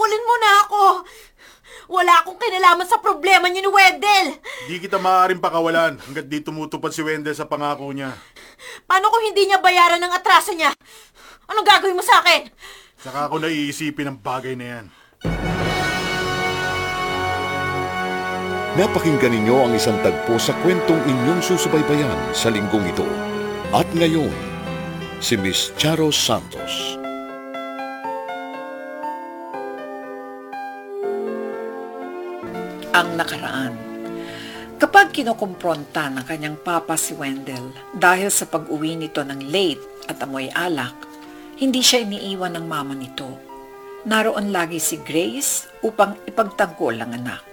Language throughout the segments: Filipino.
Pakawalan mo na ako. Wala akong kinalaman sa problema niyo ni Wendell. Di kita maaaring pakawalan hanggat di tumutupad si Wendell sa pangako niya. Paano kung hindi niya bayaran ng atraso niya? Anong gagawin mo sa akin? Saka ako naiisipin ang bagay na yan. Napakinggan ninyo ang isang tagpo sa kwentong inyong susubaybayan sa linggong ito. At ngayon, si Miss Charo Santos. Ang nakaraan. Kapag kinukumpronta ng kanyang papa si Wendell dahil sa pag-uwi nito ng late at amoy alak, hindi siya iniiwan ng mama nito. Naroon lagi si Grace upang ipagtanggol ang anak.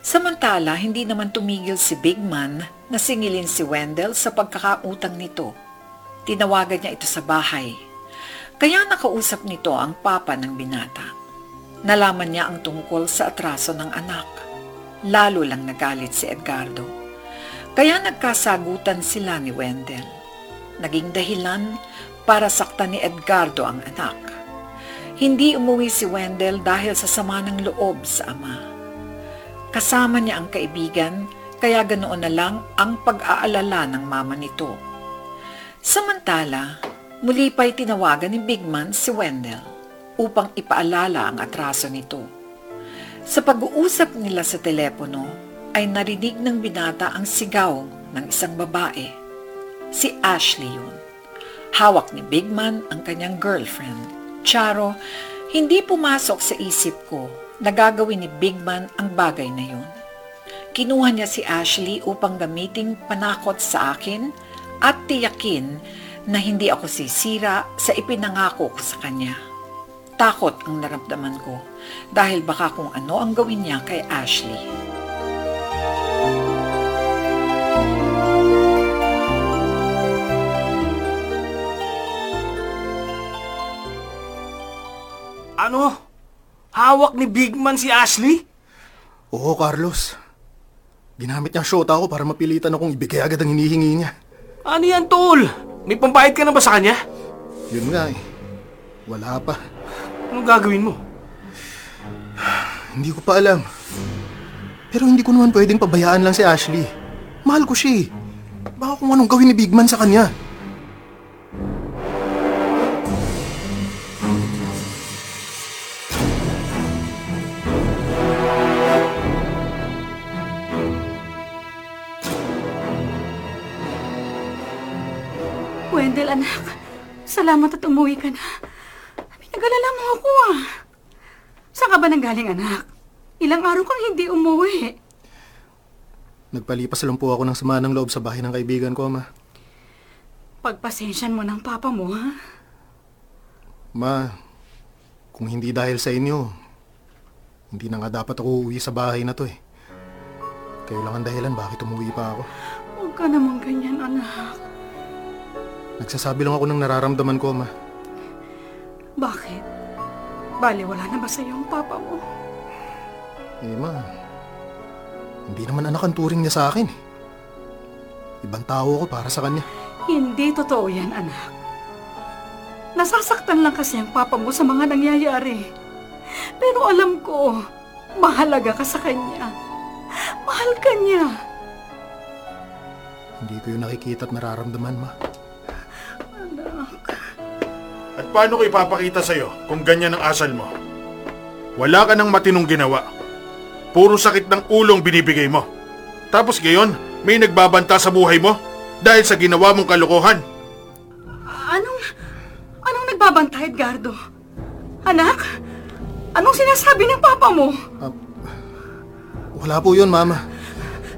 Samantala, hindi naman tumigil si Big Man na singilin si Wendell sa pagkakautang nito. Tinawagan niya ito sa bahay. Kaya nakausap nito ang papa ng binata. Nalaman niya ang tungkol sa atraso ng anak. Lalo lang nagalit si Edgardo. Kaya nagkasagutan sila ni Wendell. Naging dahilan para saktan ni Edgardo ang anak. Hindi umuwi si Wendell dahil sa sama ng loob sa ama. Kasama niya ang kaibigan, kaya ganoon na lang ang pag-aalala ng mama nito. Samantala, muli pa'y tinawagan ni Bigman si Wendell upang ipaalala ang atraso nito. Sa pag-uusap nila sa telepono, ay narinig ng binata ang sigaw ng isang babae. Si Ashley yun. Hawak ni Bigman ang kanyang girlfriend. Charo, hindi pumasok sa isip ko na gagawin ni Bigman ang bagay na yun. Kinuha niya si Ashley upang gamiting panakot sa akin at tiyakin na hindi ako sisira sa ipinangako ko sa kanya. Takot ang naramdaman ko dahil baka kung ano ang gawin niya kay Ashley. Ano? Hawak ni Big Man si Ashley? Oo, Carlos. Ginamit niya ang shota ko para mapilitan akong ibigay agad ang hinihingi niya. Ano yan, tol? May pambayad ka na ba sa kanya? Yun nga eh. Wala pa. Anong gagawin mo? Hindi ko pa alam. Pero hindi ko naman pwedeng pabayaan lang si Ashley. Mahal ko siya eh. Baka kung anong gawin ni Big Man sa kanya. Wendell, anak. Salamat at umuwi ka na. Ah. Saan ka ba nanggaling, anak? Ilang araw kang hindi umuwi. Nagpalipas lang po ako ng sama ng loob sa bahay ng kaibigan ko, ma. Pagpasensyan mo ng papa mo, ha? Ma, kung hindi dahil sa inyo, hindi na nga dapat ako uuwi sa bahay na to eh. Kayo lang ang dahilan bakit umuwi pa ako. Huwag ka naman ganyan, anak. Nagsasabi lang ako ng nararamdaman ko, ma. Bakit? Bali, wala na ba sa ang papa mo? Eh, ma, hindi naman anak ang turing niya sa akin. eh. Ibang tao ako para sa kanya. Hindi totoo yan, anak. Nasasaktan lang kasi ang papa mo sa mga nangyayari. Pero alam ko, mahalaga ka sa kanya. Mahal ka niya. Hindi ko yung nakikita at nararamdaman, ma. At paano ko ipapakita sa'yo kung ganyan ang asal mo? Wala ka ng matinong ginawa. Puro sakit ng ulong binibigay mo. Tapos gayon, may nagbabanta sa buhay mo dahil sa ginawa mong kalokohan. Anong, anong nagbabantay, Edgardo? Anak, anong sinasabi ng papa mo? Wala po yun, mama.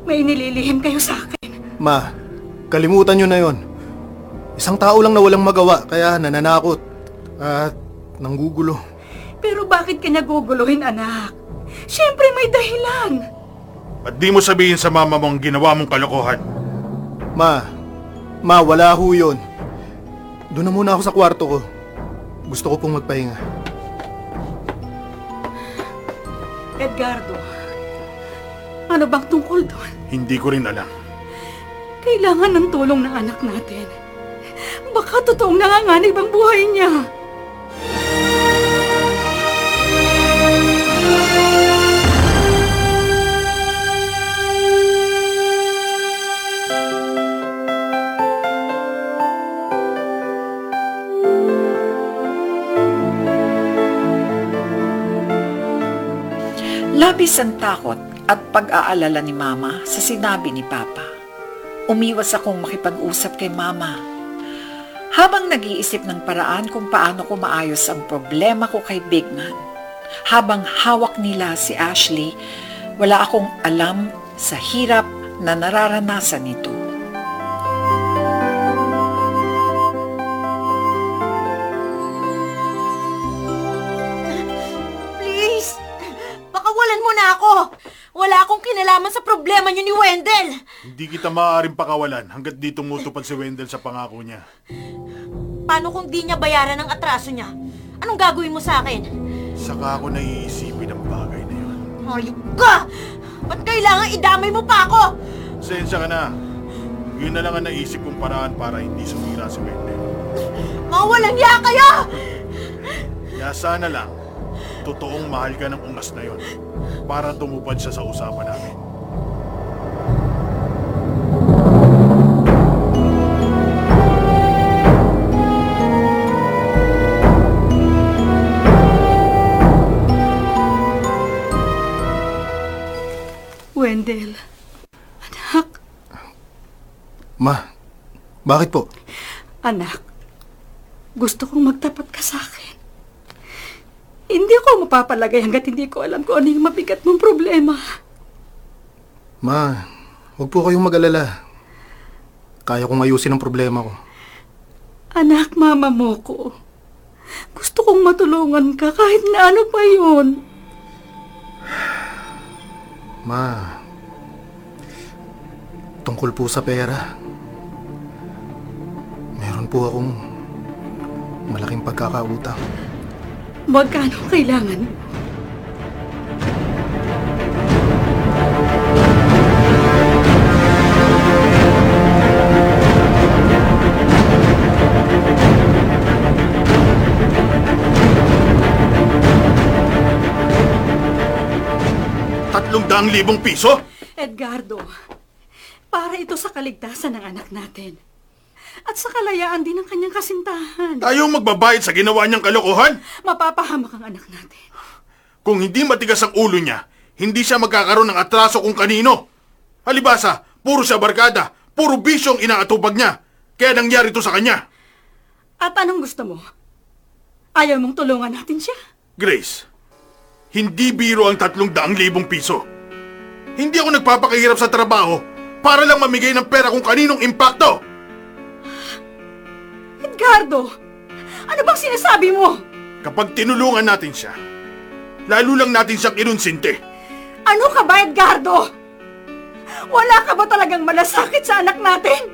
May inililihim kayo sa akin. Ma, kalimutan nyo na yon. Isang tao lang na walang magawa, kaya nananakot. At nanggugulo. Pero bakit kanya guguluhin, anak? Siyempre may dahilan. At di mo sabihin sa mama mo ang ginawa mong kalokohan. Ma, ma, wala ho yun. Doon na muna ako sa kwarto ko. Gusto ko pong magpahinga. Edgardo, ano bang tungkol doon? Hindi ko rin alam. Kailangan ng tulong ng anak natin. Baka totoong nanganganib ang buhay niya. Labis ang takot at pag-aalala ni Mama sa sinabi ni Papa. Umiwas akong makipag-usap kay Mama. Habang nag-iisip ng paraan kung paano ko maayos ang problema ko kay Big Man, habang hawak nila si Ashley, wala akong alam sa hirap na nararanasan nito. Wala akong kinalaman sa problema niyo ni Wendell! Hindi kita maaaring pakawalan hanggat di tumutupad si Wendell sa pangako niya. Paano kung di niya bayaran ang atraso niya? Anong gagawin mo sa akin? Saka ako naiisipin ang bagay na yun. Hayop ka! Ba't kailangan idamay mo pa ako? Sensya ka na. Yun na lang ang naisip kong paraan para hindi sumira si Wendell. Mga walang ya kayo! Kaya sana lang, totoong mahal ka ng ungas na yon para tumupad siya sa usapan namin. Wendell. Anak, Ma, bakit po? anak. Gusto kong magtapat ka sa akin. Hindi ako mapapalagay hanggat hindi ko alam kung ano yung mabigat mong problema. Ma, huwag po kayong mag-alala. Kaya kong ayusin ang problema ko. Anak, mama mo ko. Gusto kong matulungan ka kahit na ano pa yun. Ma, tungkol po sa pera. Meron po akong malaking pagkakautang. Magkano kailangan? Tatlong daang libong piso? Edgardo, para ito sa kaligtasan ng anak natin. At sa kalayaan din ng kanyang kasintahan. Tayong magbabayad sa ginawa niyang kalokohan? Mapapahamak ang anak natin. Kung hindi matigas ang ulo niya, hindi siya magkakaroon ng atraso kung kanino. Halibasa, puro siya barkada, puro bisyong inaatupag niya. Kaya nangyari to sa kanya. At anong gusto mo? Ayaw mong tulungan natin siya? Grace, hindi biro ang tatlong daang libong piso. Hindi ako nagpapakahirap sa trabaho para lang mamigay ng pera kung kaninong impacto. Edgardo, ano bang sinasabi mo? Kapag tinulungan natin siya, lalo lang natin siyang inunsinte. Ano ka ba, Edgardo? Wala ka ba talagang malasakit sa anak natin?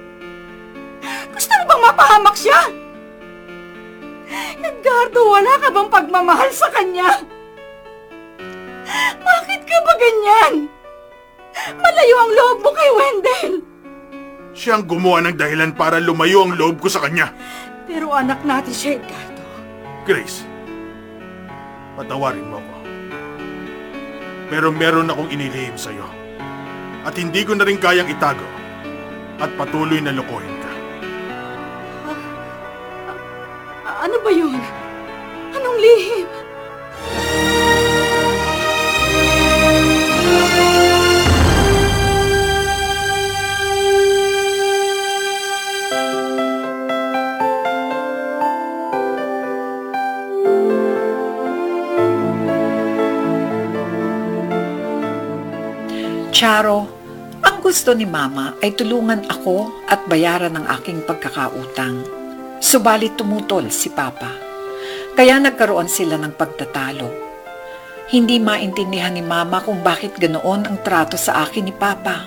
Gusto mo bang mapahamak siya? Edgardo, wala ka bang pagmamahal sa kanya? Bakit ka ba ganyan? Malayo ang loob mo kay Wendell. Siya ang gumawa ng dahilan para lumayo ang loob ko sa kanya. Pero anak natin siya, Edgardo. Grace, patawarin mo ako. Pero meron akong inilihim sa'yo. At hindi ko na rin kayang itago. At patuloy na lokohin ka. A- ano ba yun? Anong lihim? Charo, ang gusto ni Mama ay tulungan ako at bayaran ang aking pagkakautang. Subalit tumutol si Papa. Kaya nagkaroon sila ng pagtatalo. Hindi maintindihan ni Mama kung bakit ganoon ang trato sa akin ni Papa.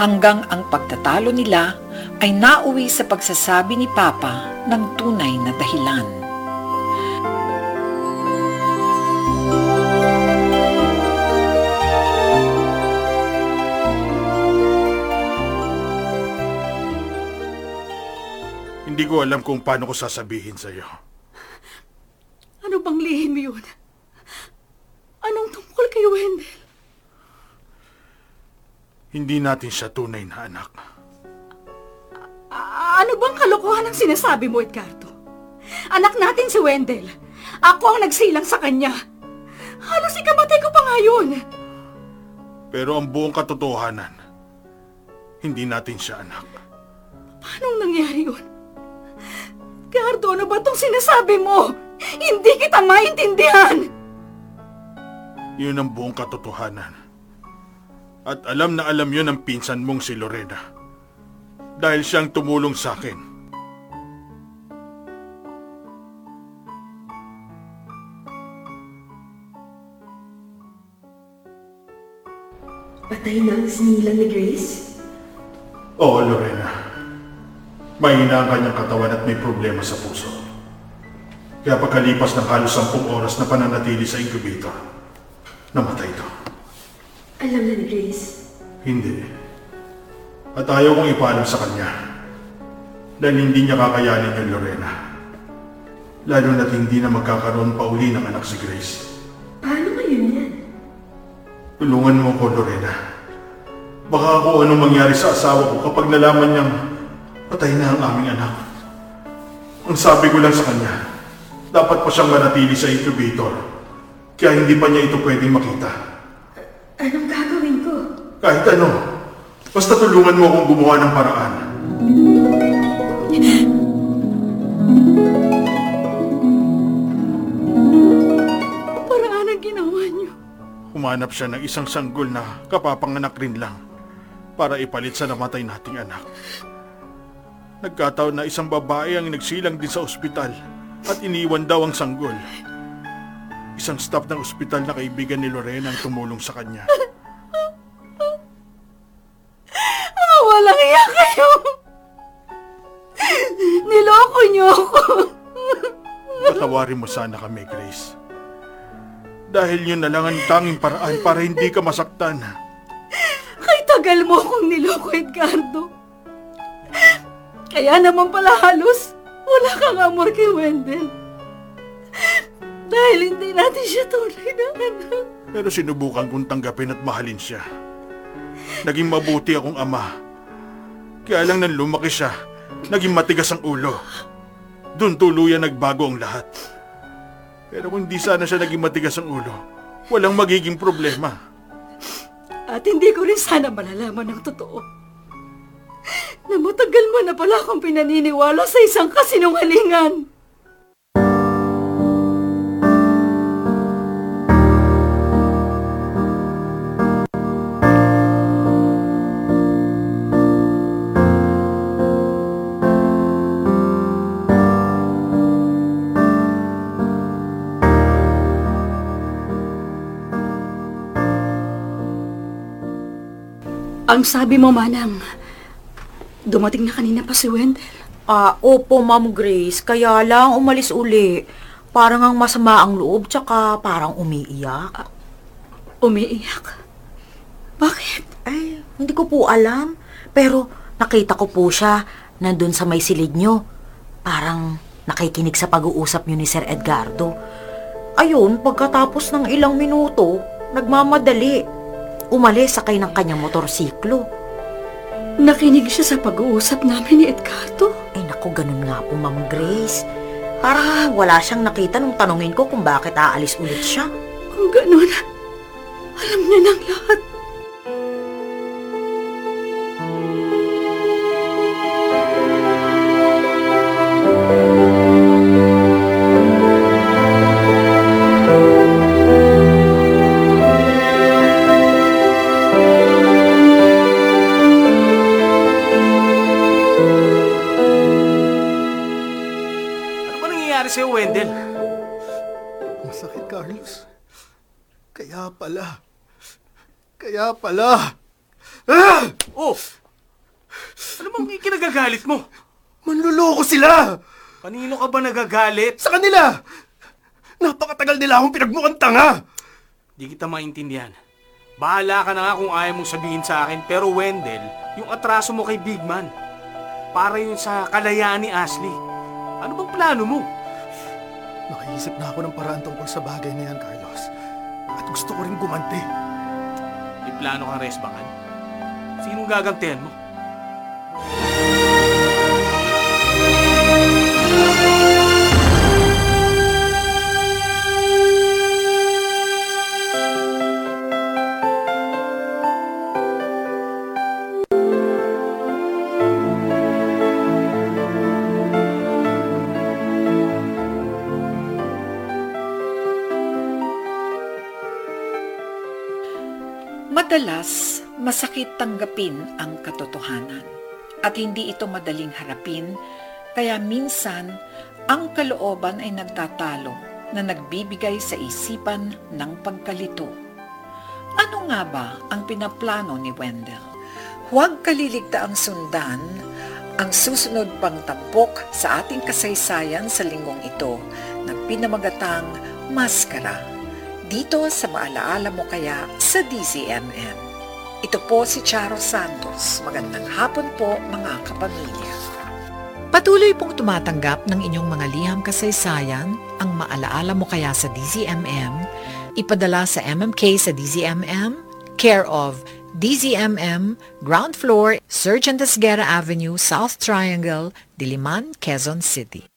Hanggang ang pagtatalo nila ay nauwi sa pagsasabi ni Papa ng tunay na dahilan. Ko alam kung paano ko sasabihin sa'yo. Ano bang lihim yun? Anong tungkol kay Wendell? Hindi natin siya tunay na anak. A- ano bang kalokohan ang sinasabi mo, Edgardo? Anak natin si Wendell. Ako ang nagsilang sa kanya. Halos ikamatay ko pa nga yun. Pero ang buong katotohanan, hindi natin siya anak. Paano nangyari yun? Gardo, ano ba itong sinasabi mo? Hindi kita maintindihan! Yun ang buong katotohanan. At alam na alam yun ang pinsan mong si Lorena. Dahil siyang tumulong sa akin. Patay na ang sinilang ni Grace? Oo, Lorena. Mahina ang kanyang katawan at may problema sa puso. Kaya pagkalipas ng halos sampung oras na pananatili sa incubator, namatay ito. Alam na ni Grace. Hindi. At ayaw kong ipaalam sa kanya. Dahil hindi niya kakayanin yung Lorena. Lalo na't hindi na magkakaroon pa uli ng anak si Grace. Paano ngayon yan? Tulungan mo ko, Lorena. Baka kung anong mangyari sa asawa ko kapag nalaman niyang patay na ang aming anak. Ang sabi ko lang sa kanya, dapat pa siyang manatili sa incubator. Kaya hindi pa niya ito pwedeng makita. Anong gagawin ko? Kahit ano, basta tulungan mo akong gumawa ng paraan. Paraan ang ginawa niyo. Humanap siya ng isang sanggol na kapapanganak rin lang para ipalit sa namatay nating anak. Nagkataon na isang babae ang nagsilang din sa ospital at iniwan daw ang sanggol. Isang staff ng ospital na kaibigan ni Lorena ang tumulong sa kanya. Mga walang iya kayo! Niloko niyo ako! Patawarin mo sana kami, Grace. Dahil yun na lang ang tanging paraan para hindi ka masaktan. Kay tagal mo akong niloko, Edgardo. Kaya naman pala halos wala kang amor kay Wendell. Dahil hindi natin siya tunay na anak. Pero sinubukan kong tanggapin at mahalin siya. Naging mabuti akong ama. Kaya lang nang lumaki siya, naging matigas ang ulo. Doon tuluyan nagbago ang lahat. Pero kung di sana siya naging matigas ang ulo, walang magiging problema. At hindi ko rin sana malalaman ng totoo. Na matagal mo na pala akong pinaniniwala sa isang kasinungalingan. Ang sabi mo, Manang, dumating na kanina pa si Wendell. Ah, opo, Ma'am Grace. Kaya lang umalis uli. Parang ang masama ang loob, tsaka parang umiiyak. Umiiyak. Bakit? Ay, hindi ko po alam. Pero nakita ko po siya nandun sa may silid nyo. Parang nakikinig sa pag-uusap nyo ni Sir Edgardo. Ayun, pagkatapos ng ilang minuto, nagmamadali. Umalis sakay ng kanyang motorsiklo. Nakinig siya sa pag-uusap namin ni Edgardo. Ay naku, ganun nga po, Ma'am Grace. Parang wala siyang nakita nung tanungin ko kung bakit aalis ulit siya. Kung ganun, alam niya ng lahat. Ano ba nangyayari sa'yo, Wendell? Masakit, Carlos. Kaya pala. Kaya pala. Ah! Oh! Ano bang ikinagagalit mo? Manluloko sila! Kanino ka ba nagagalit? Sa kanila! Napakatagal nila akong pinagmukhang tanga! Di kita maintindihan. Bahala ka na nga kung ayaw mong sabihin sa akin, pero Wendell, yung atraso mo kay Big Man, para yun sa kalayaan ni Ashley. Ano bang plano mo? Nakaisip na ako ng paraan tungkol sa bagay na yan, Carlos. At gusto ko rin gumanti. May plano kang resbakan? Sinong gagantihan mo? Madalas, masakit tanggapin ang katotohanan at hindi ito madaling harapin kaya minsan ang kalooban ay nagtatalo na nagbibigay sa isipan ng pagkalito. Ano nga ba ang pinaplano ni Wendell? Huwag kaliligtaang sundan ang susunod pang tampok sa ating kasaysayan sa linggong ito na pinamagatang Maskara dito sa Maalaala Mo Kaya sa DZMM. Ito po si Charo Santos. Magandang hapon po mga kapamilya. Patuloy pong tumatanggap ng inyong mga liham kasaysayan ang Maalaala Mo Kaya sa DZMM, ipadala sa MMK sa DZMM, care of DZMM, ground floor, Sergeant Esguerra Avenue, South Triangle, Diliman, Quezon City.